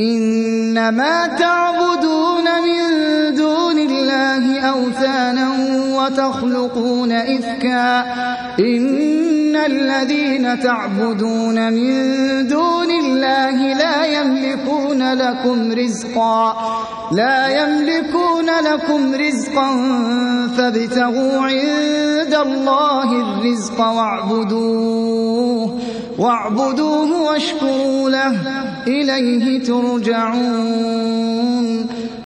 إنما تعبدون من دون الله أوثانا وتخلقون إفكا. إن الذين تعبدون من دون الله لا يملكون لكم رزقا. لا يملكون لكم رزقا فابتغوا عند الله الرزق واعبدوه واعبدوه واشكروا إليه ترجعون.